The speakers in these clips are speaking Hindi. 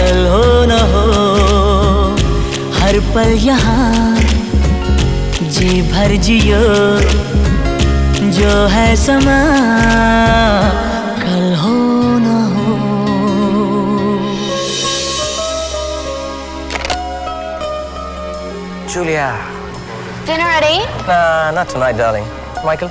कल हो न हो हर पल यहाँ जी भर जियो जो है समा कल हो न हो Julia. Dinner ready? Nah, not tonight, darling. Michael?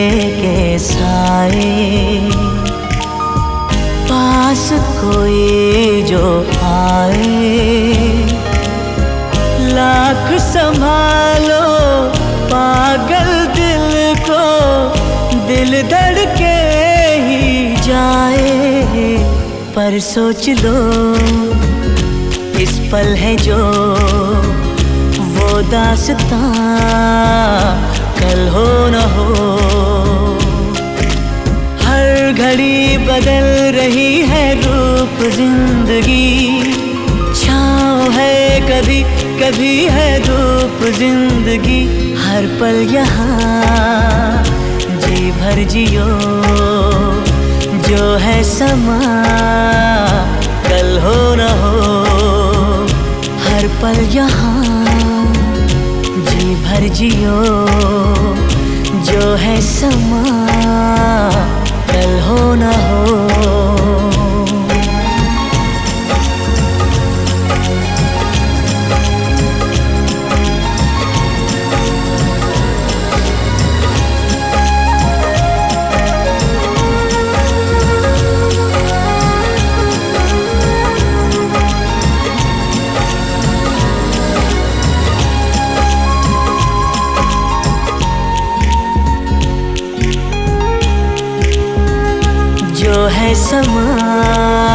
साए। पास कोई जो आए। लाख संभालो, पागल दिल को, दिल धड़के ही जाए। पर सोच लो, इस पल है जो, वो दासता। कल हो न हो घड़ी बदल रही है रूप ज़िंदगी। छाव है कभी कभी है धूप ज़िंदगी। हर पल यहाँ, जी भर जियो। जो है समा, कल हो न हो, हर पल यहाँ, जी भर जियो। जो है समा। जो है समा